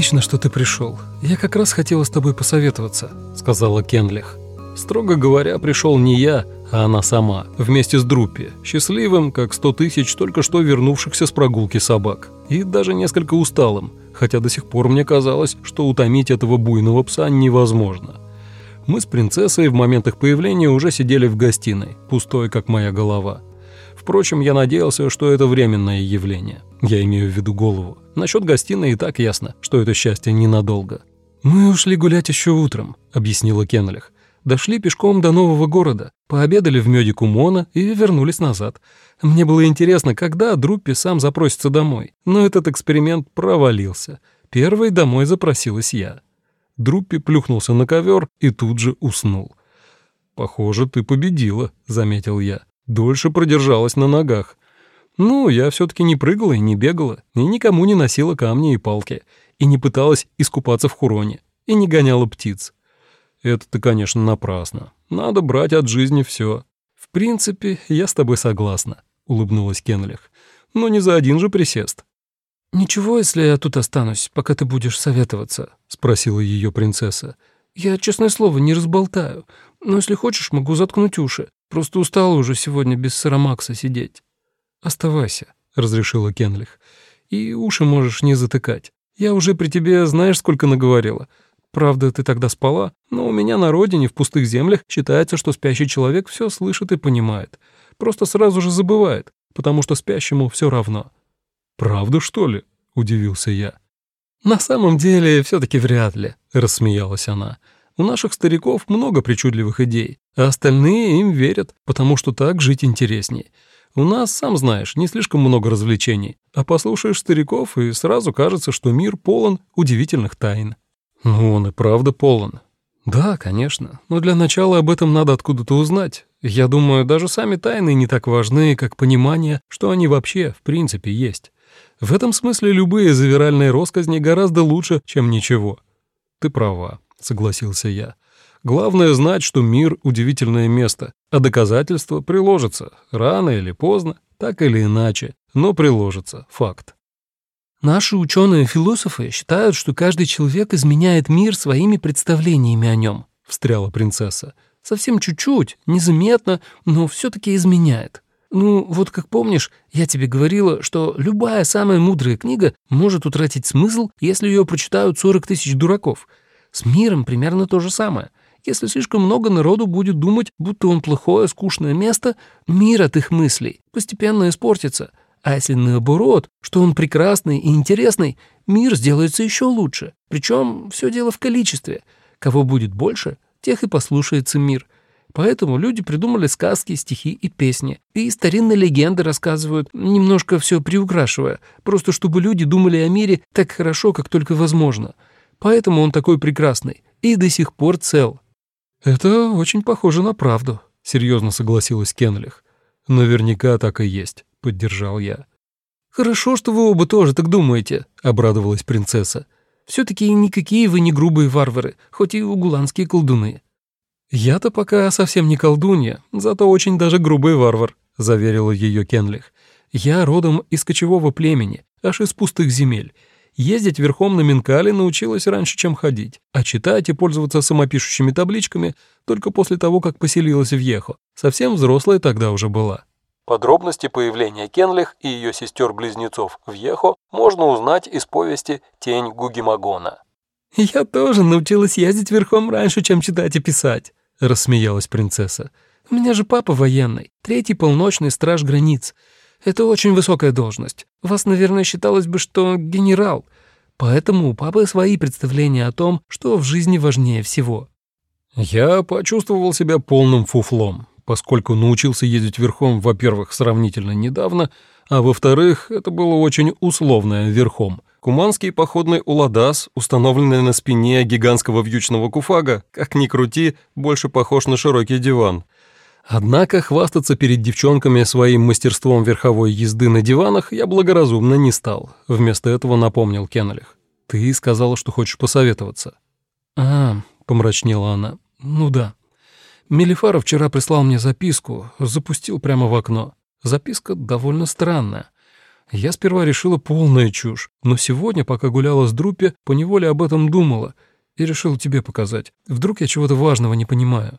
«Отлично, что ты пришел. Я как раз хотела с тобой посоветоваться», — сказала Кенлих. Строго говоря, пришел не я, а она сама, вместе с Друппи, счастливым, как сто тысяч только что вернувшихся с прогулки собак, и даже несколько усталым, хотя до сих пор мне казалось, что утомить этого буйного пса невозможно. Мы с принцессой в момент их появления уже сидели в гостиной, пустой, как моя голова. Впрочем, я надеялся, что это временное явление. Я имею в виду голову. Насчет гостиной и так ясно, что это счастье ненадолго. «Мы ушли гулять еще утром», — объяснила Кеннелих. Дошли пешком до нового города, пообедали в меде Кумона и вернулись назад. Мне было интересно, когда Друппи сам запросится домой, но этот эксперимент провалился. Первой домой запросилась я. Друппи плюхнулся на ковер и тут же уснул. «Похоже, ты победила», — заметил я. «Дольше продержалась на ногах». Ну, я все-таки не прыгала и не бегала, и никому не носила камни и палки, и не пыталась искупаться в хуроне, и не гоняла птиц. Это-то, конечно, напрасно. Надо брать от жизни все. В принципе, я с тобой согласна, улыбнулась Кенлих. Но не за один же присест. «Ничего, если я тут останусь, пока ты будешь советоваться?» — спросила ее принцесса. «Я, честное слово, не разболтаю. Но если хочешь, могу заткнуть уши. Просто устала уже сегодня без Сарамакса сидеть». «Оставайся», — разрешила Кенлих. «И уши можешь не затыкать. Я уже при тебе знаешь, сколько наговорила. Правда, ты тогда спала, но у меня на родине, в пустых землях, считается, что спящий человек все слышит и понимает. Просто сразу же забывает, потому что спящему все равно. «Правда, что ли?» — удивился я. «На самом деле, все-таки вряд ли», — рассмеялась она. «У наших стариков много причудливых идей, а остальные им верят, потому что так жить интереснее. У нас, сам знаешь, не слишком много развлечений, а послушаешь стариков, и сразу кажется, что мир полон удивительных тайн». Ну, он и правда полон. Да, конечно, но для начала об этом надо откуда-то узнать. Я думаю, даже сами тайны не так важны, как понимание, что они вообще, в принципе, есть. В этом смысле любые завиральные росказни гораздо лучше, чем ничего. Ты права, согласился я. Главное знать, что мир — удивительное место, а доказательства приложатся, рано или поздно, так или иначе, но приложатся, факт. Наши ученые-философы считают, что каждый человек изменяет мир своими представлениями о нем, встряла принцесса. Совсем чуть-чуть, незаметно, но все-таки изменяет. Ну, вот как помнишь, я тебе говорила, что любая самая мудрая книга может утратить смысл, если ее прочитают 40 тысяч дураков. С миром примерно то же самое. Если слишком много народу будет думать, будто он плохое, скучное место, мир от их мыслей постепенно испортится, а если наоборот, что он прекрасный и интересный, мир сделается еще лучше. Причем все дело в количестве. Кого будет больше, тех и послушается мир. Поэтому люди придумали сказки, стихи и песни. И старинные легенды рассказывают, немножко все приукрашивая, просто чтобы люди думали о мире так хорошо, как только возможно. Поэтому он такой прекрасный и до сих пор цел. «Это очень похоже на правду», — серьезно согласилась Кенлих. «Наверняка так и есть». — поддержал я. «Хорошо, что вы оба тоже так думаете», — обрадовалась принцесса. «Все-таки никакие вы не грубые варвары, хоть и угуланские колдуны». «Я-то пока совсем не колдунья, зато очень даже грубый варвар», — заверила ее Кенлих. «Я родом из кочевого племени, аж из пустых земель. Ездить верхом на Минкале научилась раньше, чем ходить, а читать и пользоваться самопишущими табличками только после того, как поселилась в Ехо. Совсем взрослая тогда уже была». Подробности появления Кенлих и ее сестер-близнецов в Ехо можно узнать из повести «Тень Гугимагона». «Я тоже научилась ездить верхом раньше, чем читать и писать», — рассмеялась принцесса. «У меня же папа военный, третий полночный страж границ. Это очень высокая должность. Вас, наверное, считалось бы, что генерал. Поэтому у папы свои представления о том, что в жизни важнее всего». Я почувствовал себя полным фуфлом поскольку научился ездить верхом, во-первых, сравнительно недавно, а во-вторых, это было очень условное верхом. Куманский походный уладас, установленный на спине гигантского вьючного куфага, как ни крути, больше похож на широкий диван. Однако хвастаться перед девчонками своим мастерством верховой езды на диванах я благоразумно не стал. Вместо этого напомнил Кеннелих. «Ты сказала, что хочешь посоветоваться». «А, — помрачнела она, — ну да». Мелифаров вчера прислал мне записку, запустил прямо в окно. Записка довольно странная. Я сперва решила полная чушь, но сегодня, пока гуляла с Друппе, поневоле об этом думала и решила тебе показать. Вдруг я чего-то важного не понимаю».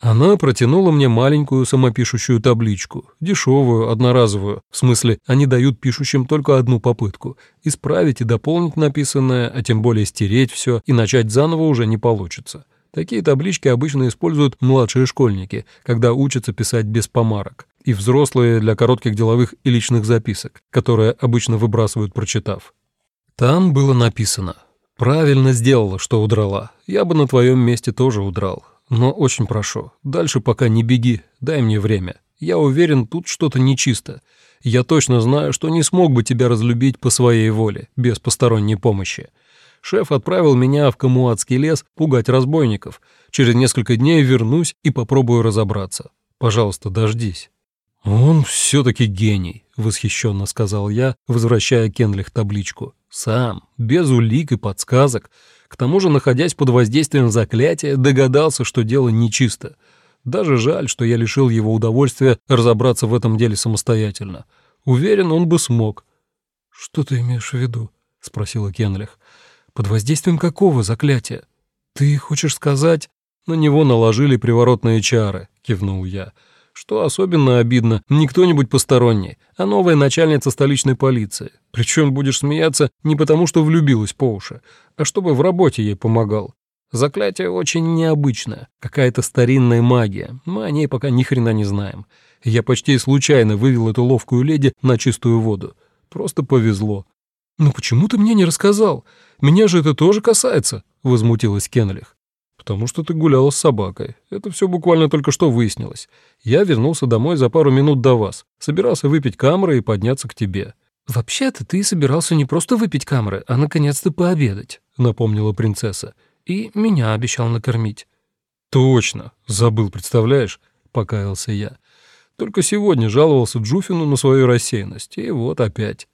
Она протянула мне маленькую самопишущую табличку, дешевую, одноразовую, в смысле, они дают пишущим только одну попытку. Исправить и дополнить написанное, а тем более стереть все и начать заново уже не получится. Такие таблички обычно используют младшие школьники, когда учатся писать без помарок, и взрослые для коротких деловых и личных записок, которые обычно выбрасывают, прочитав. Там было написано «Правильно сделала, что удрала. Я бы на твоем месте тоже удрал. Но очень прошу, дальше пока не беги, дай мне время. Я уверен, тут что-то нечисто. Я точно знаю, что не смог бы тебя разлюбить по своей воле, без посторонней помощи. Шеф отправил меня в Камуатский лес пугать разбойников. Через несколько дней вернусь и попробую разобраться. Пожалуйста, дождись». «Он все-таки гений», — восхищенно сказал я, возвращая Кенлих табличку. «Сам, без улик и подсказок, к тому же, находясь под воздействием заклятия, догадался, что дело нечисто. Даже жаль, что я лишил его удовольствия разобраться в этом деле самостоятельно. Уверен, он бы смог. «Что ты имеешь в виду?» — спросила Кенлих. «Под воздействием какого заклятия? Ты хочешь сказать...» «На него наложили приворотные чары», — кивнул я. Что особенно обидно, не кто-нибудь посторонний, а новая начальница столичной полиции. Причем будешь смеяться не потому, что влюбилась по уши, а чтобы в работе ей помогал. Заклятие очень необычное, какая-то старинная магия, мы о ней пока ни хрена не знаем. Я почти случайно вывел эту ловкую леди на чистую воду. Просто повезло. «Ну почему ты мне не рассказал? Меня же это тоже касается», — возмутилась Кенлих потому что ты гуляла с собакой. Это все буквально только что выяснилось. Я вернулся домой за пару минут до вас, собирался выпить камеры и подняться к тебе». «Вообще-то ты собирался не просто выпить камеры, а наконец-то пообедать», — напомнила принцесса. «И меня обещал накормить». «Точно, забыл, представляешь?» — покаялся я. «Только сегодня жаловался Джуфину на свою рассеянность, и вот опять».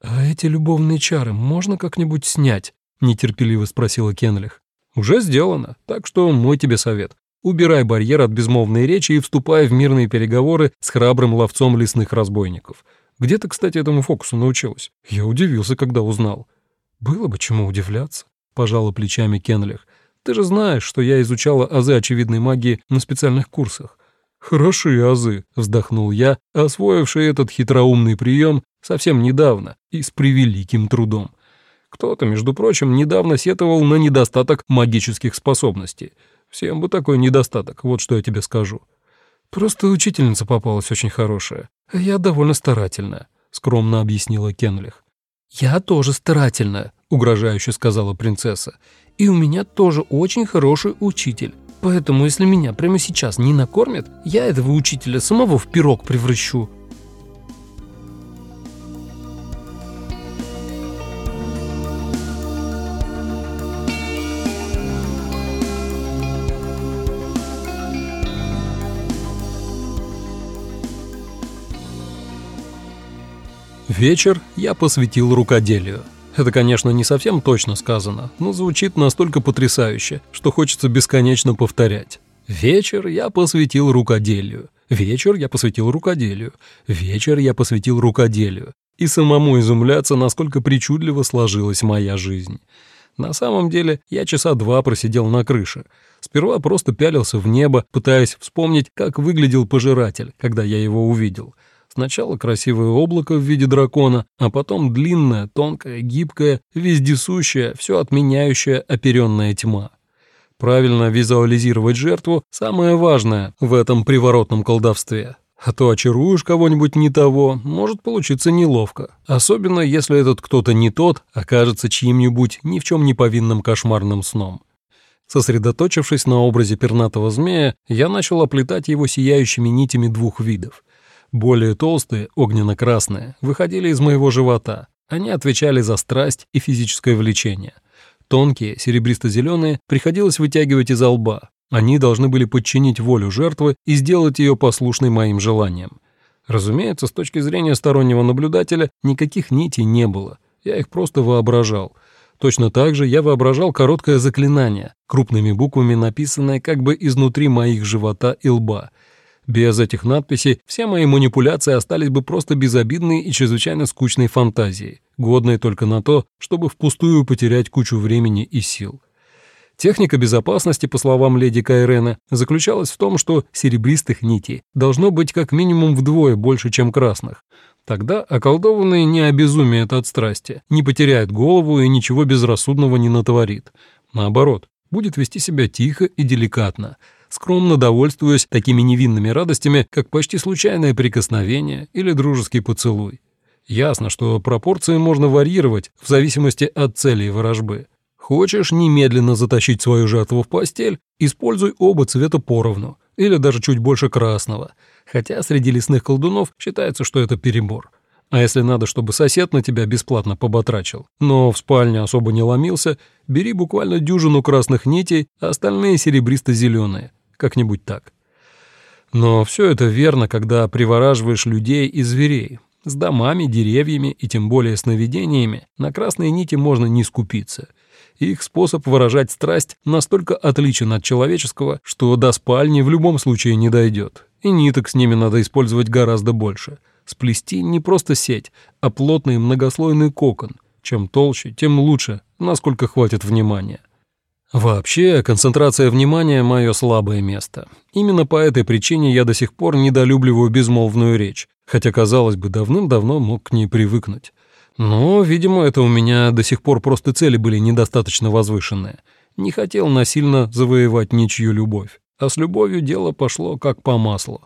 «А эти любовные чары можно как-нибудь снять?» — нетерпеливо спросила Кенлих. Уже сделано, так что мой тебе совет. Убирай барьер от безмолвной речи и вступай в мирные переговоры с храбрым ловцом лесных разбойников. Где ты, кстати, этому фокусу научилась? Я удивился, когда узнал. Было бы чему удивляться, пожала плечами Кенлих. Ты же знаешь, что я изучала азы очевидной магии на специальных курсах. Хорошие азы, вздохнул я, освоивший этот хитроумный прием совсем недавно и с превеликим трудом. Кто-то, между прочим, недавно сетовал на недостаток магических способностей. Всем бы такой недостаток, вот что я тебе скажу. Просто учительница попалась очень хорошая. Я довольно старательная, скромно объяснила Кенлих. Я тоже старательная, угрожающе сказала принцесса. И у меня тоже очень хороший учитель. Поэтому, если меня прямо сейчас не накормят, я этого учителя самого в пирог превращу. Вечер я посвятил рукоделию. Это, конечно, не совсем точно сказано, но звучит настолько потрясающе, что хочется бесконечно повторять. Вечер я посвятил рукоделию. Вечер я посвятил рукоделию. Вечер я посвятил рукоделию. И самому изумляться, насколько причудливо сложилась моя жизнь. На самом деле, я часа два просидел на крыше. Сперва просто пялился в небо, пытаясь вспомнить, как выглядел пожиратель, когда я его увидел — Сначала красивое облако в виде дракона, а потом длинная, тонкая, гибкая, вездесущая, все отменяющая оперенная тьма. Правильно визуализировать жертву – самое важное в этом приворотном колдовстве. А то очаруешь кого-нибудь не того, может получиться неловко. Особенно, если этот кто-то не тот окажется чьим-нибудь ни в чем не повинным кошмарным сном. Сосредоточившись на образе пернатого змея, я начал оплетать его сияющими нитями двух видов. Более толстые, огненно-красные, выходили из моего живота. Они отвечали за страсть и физическое влечение. Тонкие, серебристо-зеленые, приходилось вытягивать из лба. Они должны были подчинить волю жертвы и сделать ее послушной моим желаниям. Разумеется, с точки зрения стороннего наблюдателя, никаких нитей не было. Я их просто воображал. Точно так же я воображал короткое заклинание, крупными буквами написанное как бы изнутри моих живота и лба — Без этих надписей все мои манипуляции остались бы просто безобидной и чрезвычайно скучной фантазией, годной только на то, чтобы впустую потерять кучу времени и сил. Техника безопасности, по словам леди Кайрена, заключалась в том, что серебристых нитей должно быть как минимум вдвое больше, чем красных. Тогда околдованный не обезумеет от страсти, не потеряет голову и ничего безрассудного не натворит. Наоборот, будет вести себя тихо и деликатно, скромно довольствуясь такими невинными радостями, как почти случайное прикосновение или дружеский поцелуй. Ясно, что пропорции можно варьировать в зависимости от цели и ворожбы. Хочешь немедленно затащить свою жертву в постель, используй оба цвета поровну, или даже чуть больше красного, хотя среди лесных колдунов считается, что это перебор. А если надо, чтобы сосед на тебя бесплатно поботрачил, но в спальне особо не ломился, бери буквально дюжину красных нитей, а остальные серебристо-зеленые, как-нибудь так. Но все это верно, когда привораживаешь людей и зверей. С домами, деревьями и тем более сновидениями на красные нити можно не скупиться — их способ выражать страсть настолько отличен от человеческого, что до спальни в любом случае не дойдет. И ниток с ними надо использовать гораздо больше. Сплести не просто сеть, а плотный многослойный кокон. Чем толще, тем лучше, насколько хватит внимания. Вообще, концентрация внимания – мое слабое место. Именно по этой причине я до сих пор недолюбливаю безмолвную речь, хотя, казалось бы, давным-давно мог к ней привыкнуть. Но, видимо, это у меня до сих пор просто цели были недостаточно возвышенные. Не хотел насильно завоевать ничью любовь. А с любовью дело пошло как по маслу.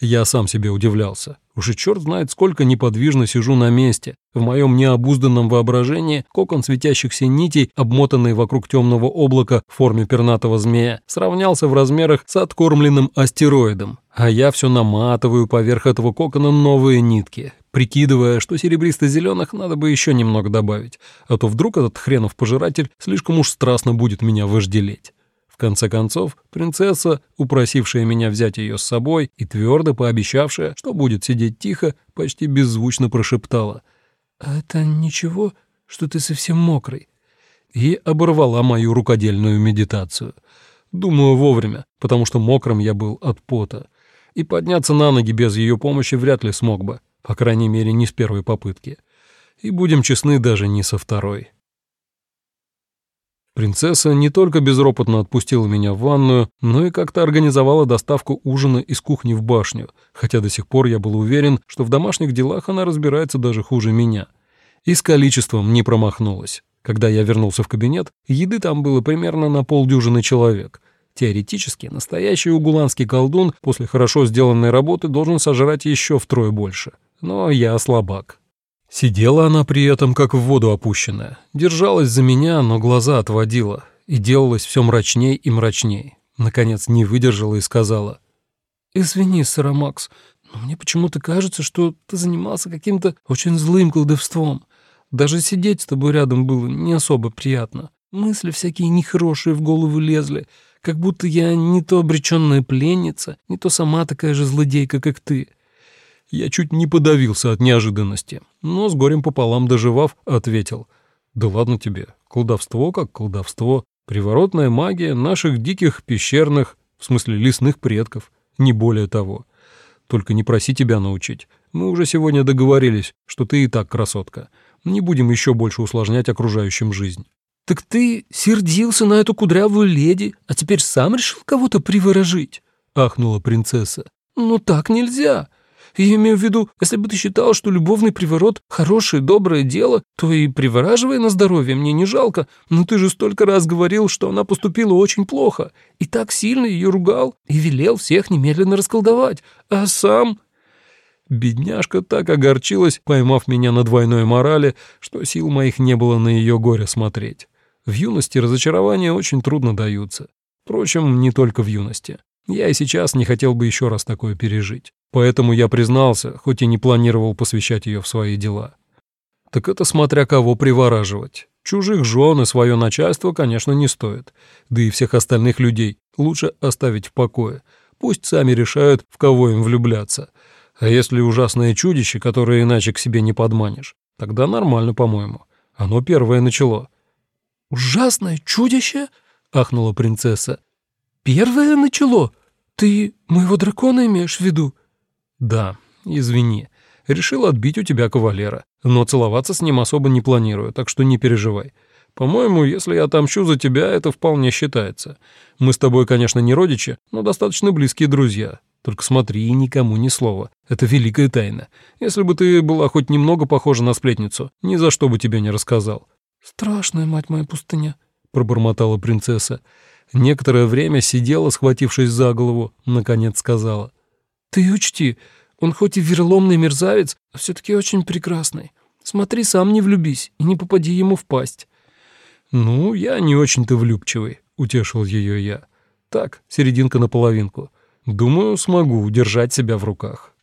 Я сам себе удивлялся. Уж и черт знает, сколько неподвижно сижу на месте. В моем необузданном воображении кокон светящихся нитей, обмотанный вокруг темного облака в форме пернатого змея, сравнялся в размерах с откормленным астероидом. А я все наматываю поверх этого кокона новые нитки, прикидывая, что серебристо-зеленых надо бы еще немного добавить, а то вдруг этот хренов пожиратель слишком уж страстно будет меня вожделеть. В конце концов, принцесса, упросившая меня взять ее с собой и твердо пообещавшая, что будет сидеть тихо, почти беззвучно прошептала. «А это ничего, что ты совсем мокрый?» И оборвала мою рукодельную медитацию. Думаю, вовремя, потому что мокрым я был от пота. И подняться на ноги без ее помощи вряд ли смог бы, по крайней мере, не с первой попытки. И будем честны, даже не со второй. Принцесса не только безропотно отпустила меня в ванную, но и как-то организовала доставку ужина из кухни в башню, хотя до сих пор я был уверен, что в домашних делах она разбирается даже хуже меня. И с количеством не промахнулась. Когда я вернулся в кабинет, еды там было примерно на полдюжины человек. Теоретически, настоящий угуланский колдун после хорошо сделанной работы должен сожрать еще втрое больше. Но я слабак. Сидела она при этом как в воду опущенная, держалась за меня, но глаза отводила, и делалось все мрачней и мрачней. Наконец не выдержала и сказала. «Извини, Сарамакс, но мне почему-то кажется, что ты занимался каким-то очень злым колдовством. Даже сидеть с тобой рядом было не особо приятно. Мысли всякие нехорошие в голову лезли, как будто я не то обреченная пленница, не то сама такая же злодейка, как ты». Я чуть не подавился от неожиданности, но с горем пополам доживав, ответил. «Да ладно тебе, колдовство как колдовство, приворотная магия наших диких пещерных, в смысле лесных предков, не более того. Только не проси тебя научить. Мы уже сегодня договорились, что ты и так красотка. Не будем еще больше усложнять окружающим жизнь». «Так ты сердился на эту кудрявую леди, а теперь сам решил кого-то приворожить?» — ахнула принцесса. «Ну так нельзя. Я имею в виду, если бы ты считал, что любовный приворот — хорошее, доброе дело, то и привораживай на здоровье, мне не жалко. Но ты же столько раз говорил, что она поступила очень плохо, и так сильно ее ругал, и велел всех немедленно расколдовать. А сам...» Бедняжка так огорчилась, поймав меня на двойной морали, что сил моих не было на ее горе смотреть. В юности разочарования очень трудно даются. Впрочем, не только в юности. Я и сейчас не хотел бы еще раз такое пережить. Поэтому я признался, хоть и не планировал посвящать ее в свои дела. Так это смотря кого привораживать. Чужих жен и свое начальство, конечно, не стоит. Да и всех остальных людей лучше оставить в покое. Пусть сами решают, в кого им влюбляться. А если ужасное чудище, которое иначе к себе не подманишь, тогда нормально, по-моему. Оно первое начало. «Ужасное чудище?» — ахнула принцесса. «Первое начало? «Ты моего дракона имеешь в виду?» «Да, извини. Решил отбить у тебя кавалера, но целоваться с ним особо не планирую, так что не переживай. По-моему, если я отомщу за тебя, это вполне считается. Мы с тобой, конечно, не родичи, но достаточно близкие друзья. Только смотри и никому ни слова. Это великая тайна. Если бы ты была хоть немного похожа на сплетницу, ни за что бы тебе не рассказал». «Страшная, мать моя, пустыня», — пробормотала принцесса. Некоторое время сидела, схватившись за голову, наконец сказала. «Ты учти, он хоть и верломный мерзавец, а все-таки очень прекрасный. Смотри, сам не влюбись и не попади ему в пасть». «Ну, я не очень-то влюбчивый», — утешил ее я. «Так, серединка на половинку. Думаю, смогу удержать себя в руках».